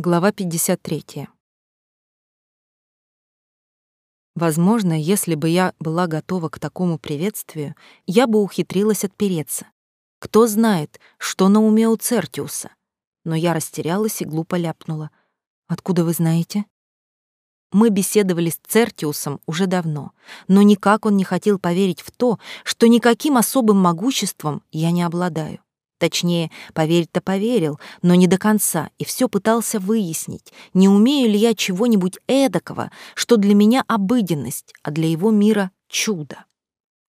Глава 53. Возможно, если бы я была готова к такому приветствию, я бы ухитрилась отпереться. Кто знает, что на уме у Цертиуса. Но я растерялась и глупо ляпнула. «Откуда вы знаете?» Мы беседовали с Цертиусом уже давно, но никак он не хотел поверить в то, что никаким особым могуществом я не обладаю. Точнее, поверить-то поверил, но не до конца, и все пытался выяснить, не умею ли я чего-нибудь эдакого, что для меня обыденность, а для его мира — чудо.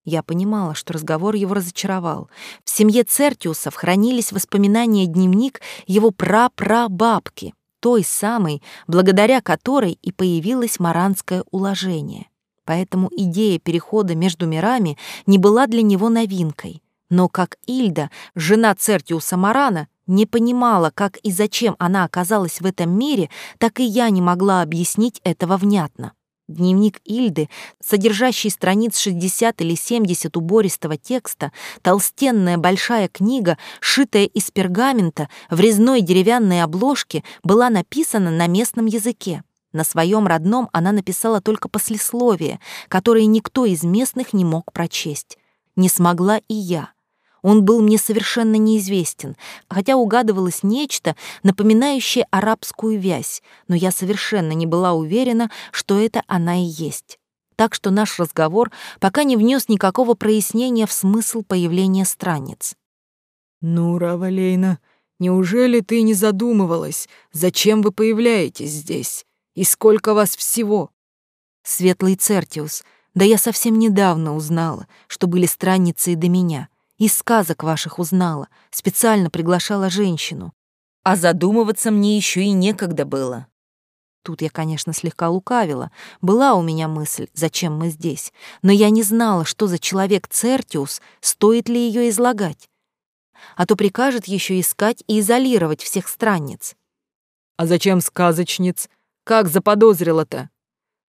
Я понимала, что разговор его разочаровал. В семье Цертиусов хранились воспоминания дневник его прапрабабки, той самой, благодаря которой и появилось маранское уложение. Поэтому идея перехода между мирами не была для него новинкой — но как Ильда, жена Цертиуса Марана, не понимала, как и зачем она оказалась в этом мире, так и я не могла объяснить этого внятно. Дневник Ильды, содержащий страниц 60 или 70 убористого текста, толстенная большая книга, шитая из пергамента, в резной деревянной обложке, была написана на местном языке. На своем родном она написала только послесловие, которое никто из местных не мог прочесть. Не смогла и я. Он был мне совершенно неизвестен, хотя угадывалось нечто, напоминающее арабскую вязь, но я совершенно не была уверена, что это она и есть. Так что наш разговор пока не внес никакого прояснения в смысл появления страниц. «Ну, Равалейна, неужели ты не задумывалась, зачем вы появляетесь здесь? И сколько вас всего?» «Светлый Цертиус, да я совсем недавно узнала, что были страницы и до меня». Из сказок ваших узнала, специально приглашала женщину. А задумываться мне еще и некогда было. Тут я, конечно, слегка лукавила. Была у меня мысль, зачем мы здесь. Но я не знала, что за человек Цертиус, стоит ли ее излагать. А то прикажет еще искать и изолировать всех странниц. «А зачем сказочниц? Как заподозрила-то?»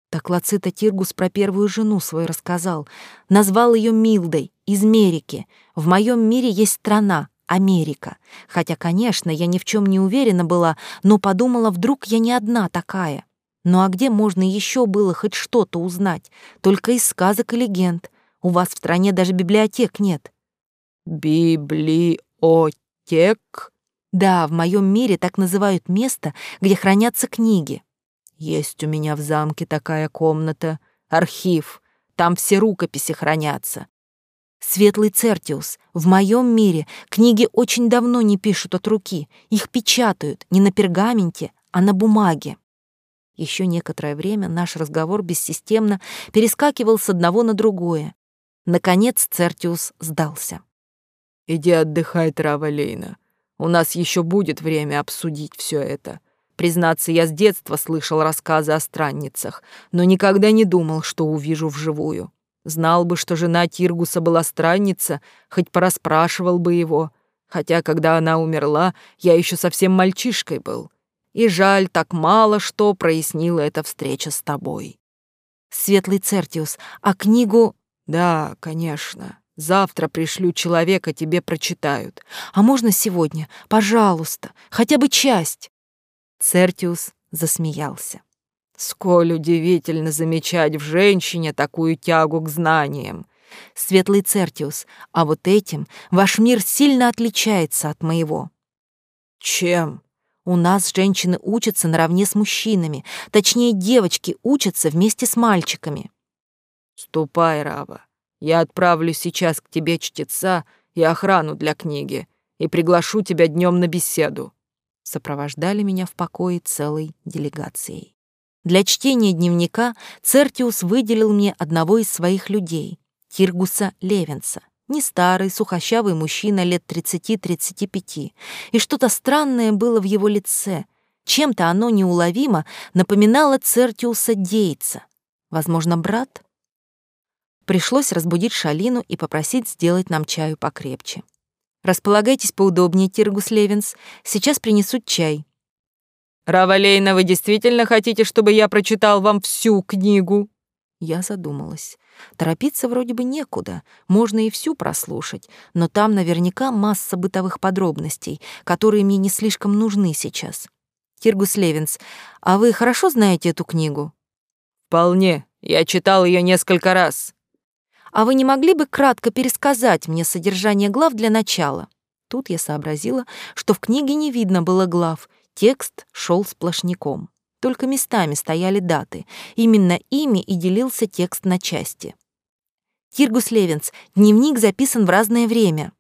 Так Лацита Тиргус про первую жену свою рассказал. Назвал ее Милдой, из Мерики. В моем мире есть страна, Америка. Хотя, конечно, я ни в чем не уверена была, но подумала, вдруг я не одна такая. Ну а где можно еще было хоть что-то узнать? Только из сказок и легенд. У вас в стране даже библиотек нет. Библиотек? Да, в моем мире так называют место, где хранятся книги. Есть у меня в замке такая комната, архив. Там все рукописи хранятся. Светлый Цертиус, в моем мире книги очень давно не пишут от руки. Их печатают не на пергаменте, а на бумаге. Еще некоторое время наш разговор бессистемно перескакивал с одного на другое. Наконец Цертиус сдался. «Иди отдыхай, Трава Лейна. У нас еще будет время обсудить все это. Признаться, я с детства слышал рассказы о странницах, но никогда не думал, что увижу вживую. Знал бы, что жена Тиргуса была странница, хоть порасспрашивал бы его. Хотя, когда она умерла, я еще совсем мальчишкой был. И жаль, так мало что прояснила эта встреча с тобой. Светлый Цертиус, а книгу... Да, конечно. Завтра пришлю человека, тебе прочитают. А можно сегодня? Пожалуйста, хотя бы часть. Цертиус засмеялся. Сколь удивительно замечать в женщине такую тягу к знаниям. Светлый Цертиус, а вот этим ваш мир сильно отличается от моего. Чем? У нас женщины учатся наравне с мужчинами, точнее, девочки учатся вместе с мальчиками. Ступай, Рава. Я отправлю сейчас к тебе чтеца и охрану для книги и приглашу тебя днем на беседу сопровождали меня в покое целой делегацией. Для чтения дневника Цертиус выделил мне одного из своих людей, Тиргуса Левенса, не старый, сухощавый мужчина лет 30-35, и что-то странное было в его лице. Чем-то оно неуловимо напоминало Цертиуса Дейца. Возможно, брат? Пришлось разбудить Шалину и попросить сделать нам чаю покрепче. Располагайтесь поудобнее, Тиргус Левинс. Сейчас принесут чай. Равалейна, вы действительно хотите, чтобы я прочитал вам всю книгу? Я задумалась. Торопиться вроде бы некуда, можно и всю прослушать, но там наверняка масса бытовых подробностей, которые мне не слишком нужны сейчас. Тиргус Левинс, а вы хорошо знаете эту книгу? Вполне. Я читал ее несколько раз. А вы не могли бы кратко пересказать мне содержание глав для начала? Тут я сообразила, что в книге не видно было глав, текст шел сплошняком. Только местами стояли даты. Именно ими и делился текст на части. Тиргус Левинс, дневник записан в разное время.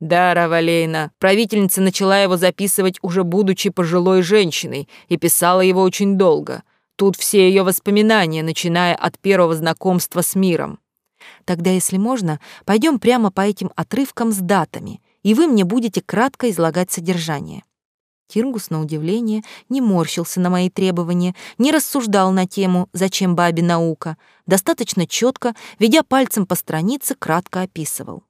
Да, Равалейна, правительница начала его записывать уже будучи пожилой женщиной и писала его очень долго. Тут все ее воспоминания, начиная от первого знакомства с миром. Тогда, если можно, пойдем прямо по этим отрывкам с датами, и вы мне будете кратко излагать содержание. Тиргус, на удивление, не морщился на мои требования, не рассуждал на тему «Зачем бабе наука?», достаточно четко, ведя пальцем по странице, кратко описывал.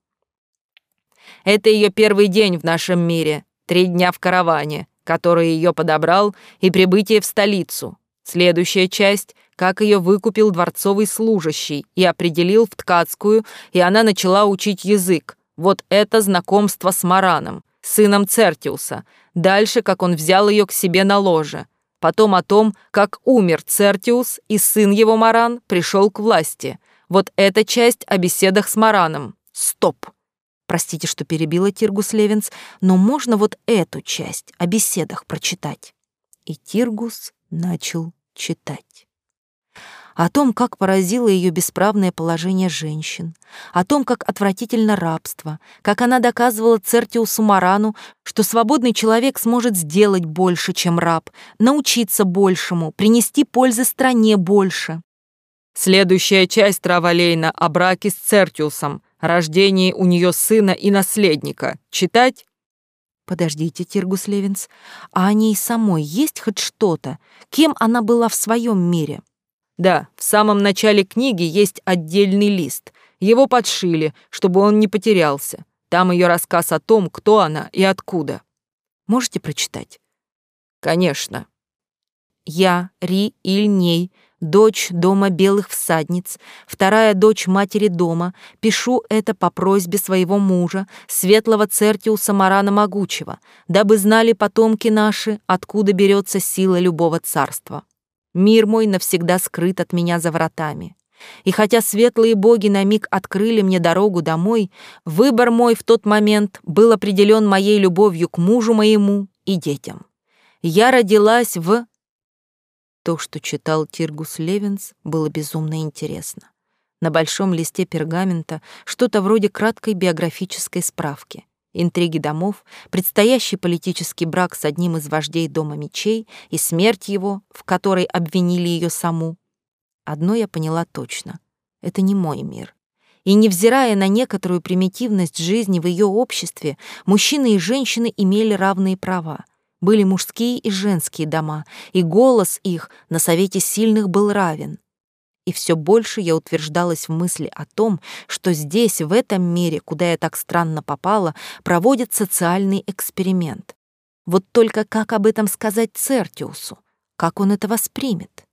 «Это ее первый день в нашем мире, три дня в караване, который ее подобрал, и прибытие в столицу. Следующая часть — как ее выкупил дворцовый служащий и определил в ткацкую, и она начала учить язык. Вот это знакомство с Мараном, сыном Цертиуса. Дальше, как он взял ее к себе на ложе. Потом о том, как умер Цертиус, и сын его Маран пришел к власти. Вот эта часть о беседах с Мараном. Стоп! Простите, что перебила Тиргус Левинс, но можно вот эту часть о беседах прочитать. И Тиргус начал читать о том, как поразило ее бесправное положение женщин, о том, как отвратительно рабство, как она доказывала Цертиусу Марану, что свободный человек сможет сделать больше, чем раб, научиться большему, принести пользы стране больше. Следующая часть Травалейна о браке с Цертиусом, рождении у нее сына и наследника. Читать? Подождите, Тиргус Левинс, а о ней самой есть хоть что-то? Кем она была в своем мире? Да, в самом начале книги есть отдельный лист. Его подшили, чтобы он не потерялся. Там ее рассказ о том, кто она и откуда. Можете прочитать? Конечно. Я, Ри Ильней, дочь дома белых всадниц, вторая дочь матери дома, пишу это по просьбе своего мужа, светлого Цертиуса Марана Могучего, дабы знали потомки наши, откуда берется сила любого царства. Мир мой навсегда скрыт от меня за вратами. И хотя светлые боги на миг открыли мне дорогу домой, выбор мой в тот момент был определен моей любовью к мужу моему и детям. Я родилась в... То, что читал Тиргус Левинс, было безумно интересно. На большом листе пергамента что-то вроде краткой биографической справки интриги домов, предстоящий политический брак с одним из вождей Дома мечей и смерть его, в которой обвинили ее саму. Одно я поняла точно — это не мой мир. И невзирая на некоторую примитивность жизни в ее обществе, мужчины и женщины имели равные права. Были мужские и женские дома, и голос их на совете сильных был равен и все больше я утверждалась в мысли о том, что здесь, в этом мире, куда я так странно попала, проводят социальный эксперимент. Вот только как об этом сказать Цертиусу? Как он это воспримет?